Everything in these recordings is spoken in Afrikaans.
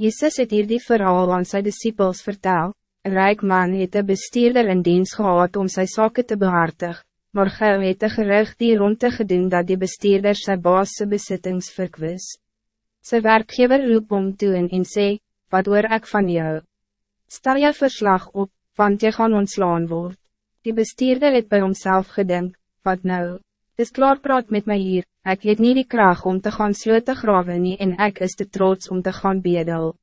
Jezus het hier die verhaal aan sy disciples vertel, een rijk man het een bestuurder in dienst gehad om sy zaken te behartig, maar gauw het een gerucht die rond te gedoen dat die bestuurder sy baas besittings verkwis. Sy werkgever roep om toe en, en sê, wat hoor ek van jou? Stel jou verslag op, want jy gaan ontslaan word. Die bestuurder het bij homself gedink, wat nou? Dis klaar praat met mij hier, ik het niet die kracht om te gaan sloten graven nie en ik is te trots om te gaan bedel.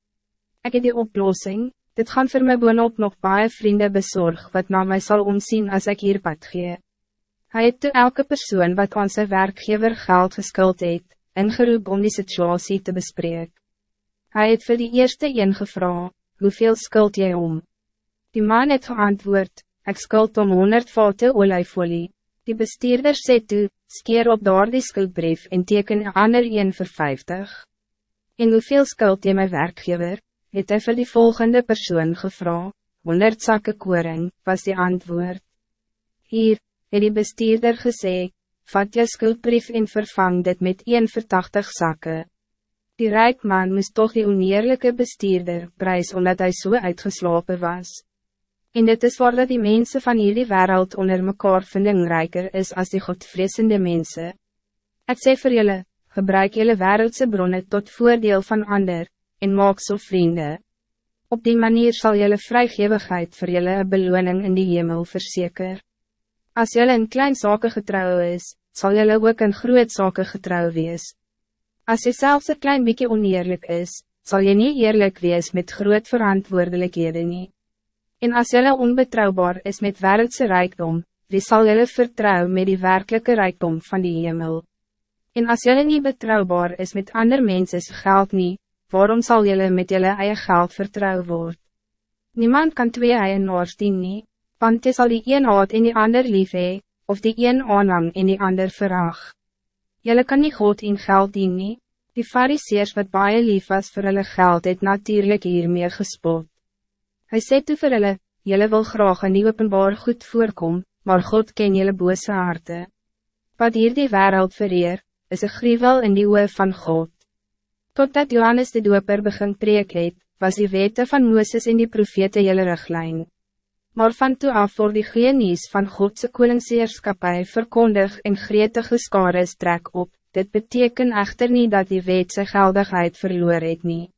Ik heb die oplossing, dit gaan voor mij boonop nog baie vrienden bezorg wat na mij zal omzien als ik hier pad gee. Hij het toe elke persoon wat aan zijn werkgever geld geskuld het, ingeroep om die situatie te bespreken. Hij het vir die eerste een gevra, hoeveel skuld jy om? Die man het geantwoord, ik skuld om 100 vaten olijfolie. Die bestuurder sê toe, skeer op daar die skuldbrief en teken een ander een vir 50. En hoeveel skuld jy my werkgever? Het hy vir die volgende persoon gevra, 100 zakken koring, was die antwoord. Hier, het die bestuurder gesê, vat je skuldbrief en vervang dit met 1 vir 80 zakken. Die rijk man moest toch die oneerlijke bestuurder prijs omdat hij zo so uitgeslopen was. En dit is waar dat die mensen van jullie wereld onder mekaar vindingrijker is als die godvreesende mensen. Ik zeg voor jullie, gebruik jullie wereldse bronnen tot voordeel van ander, en maak so vrienden. Op die manier zal jullie vrijgevigheid voor jullie een beloning in die hemel verzekeren. Als jullie een klein zaken getrouw is, zal jullie ook een groot zaken getrouw wees. Als je zelfs een klein beetje oneerlijk is, zal je niet eerlijk wees met groot verantwoordelijkheden niet. En als jullie onbetrouwbaar is met wereldse rijkdom, wie zal jullie vertrouwen met die werkelijke rijkdom van die hemel? En als jullie niet betrouwbaar is met andere mensen geld niet, waarom zal jullie met jullie eigen geld vertrouwen worden? Niemand kan twee eienaars dien nie, want je zal die een haat in die ander lief hee, of die een aanhang in die ander verag. Jullie kan niet God in geld dien nie, die fariseers wat baie lief was voor hulle geld het natuurlijk hiermee gespot. Hij sê toe vir hulle, jylle wil graag een nieuw openbaar goed voorkom, maar God ken jylle bose harte. Wat hier die wereld vereer, is een gruwel in die oe van God. Totdat Johannes de Doper begin preek het, was die wette van Mooses in die profete jylle riglijn. Maar van toe af voor die genies van Godse koningseerskapie verkondig en gretige skare trek op, dit betekent echter niet dat die wet sy geldigheid verloor het nie.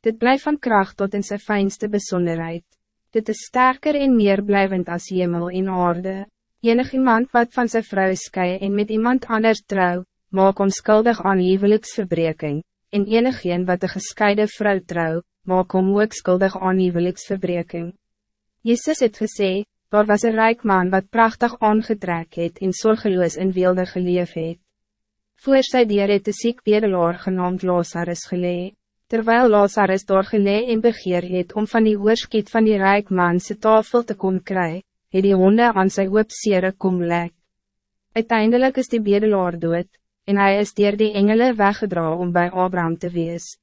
Dit blijft van kracht tot in zijn fijnste bijzonderheid. Dit is sterker en meer blijvend als hemel in orde. Enig iemand wat van zijn vrouw skei en met iemand anders trouw, maak onschuldig aan huweliksverbreking, en enig een wat de gescheiden vrouw trouw, maak om ook skuldig aan huweliksverbreking. Jezus het gesê, daar was een rijk man wat prachtig aangetrek het en zorgeloos in wilde geleef het. Voor sy dier het de ziek bedelaar genaamd Lazarus geleefd. Terwijl Lazarus daar gelee en begeer het om van die oorskiet van die rijk man sy tafel te kom kry, het die honde aan sy hoopsere kom lek. Uiteindelijk is die bedelaar dood, en hij is dier die engele weggedra om bij Abraham te wees.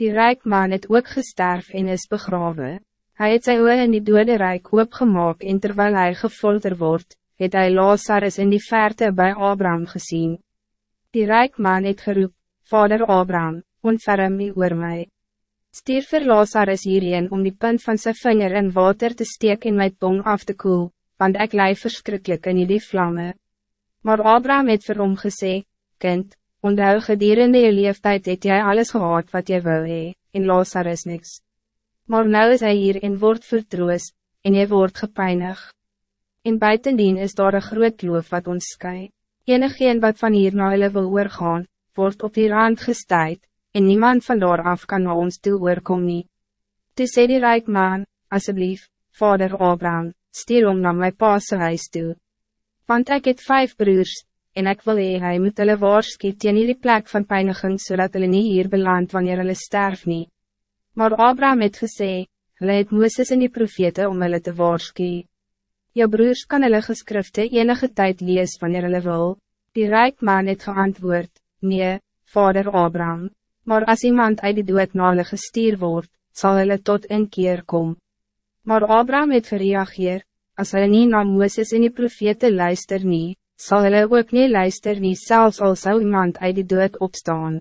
Die rijk man het ook gesterf en is begraven. Hij het sy oor in die dode rijk oopgemaak en terwijl hij gefolter wordt, het hij Lazarus in die verte bij Abraham gezien. Die rijk man het geroep, Vader Abraham, ontferm my oor my. Stier vir Lazarus hierheen om die punt van zijn vinger in water te steek en my tong af te koel, want ik lei verschrikkelijk in die vlammen. Maar Abraham het vir hom gesê, Kind, onthou gedurende je leeftijd het jy alles gehad wat jy wil hee, en Lazarus niks. Maar nou is hij hier en word vertroos, en jy word gepeinig. En buitendien is daar een groot loof wat ons sky. Enigeen wat van hier na hulle wil oorgaan, word op die rand gestuid, en niemand van daar af kan na ons toe oorkom nie. Toe sê die rijk man, asseblief, vader Abraham, stuur om na my paase huis toe. Want ik het vijf broers, en ik wil hee, hy moet hulle waarskiet teen die plek van pijniging, zodat hulle nie hier beland wanneer hulle sterf nie. Maar Abraham het gesê, hulle het Mooses in die profete om hulle te waarskie. Jou broers kan hulle geskrifte enige tijd lees wanneer hulle wil. Die rijk man het geantwoord, nee, vader Abraham. Maar als iemand uit die dood na hulle gestuur word, sal hulle tot een keer kom. Maar Abraham het gereageer, as hulle nie na Mooses en die profete luister nie, sal hulle ook nie luister nie selfs al zou iemand uit die dood opstaan.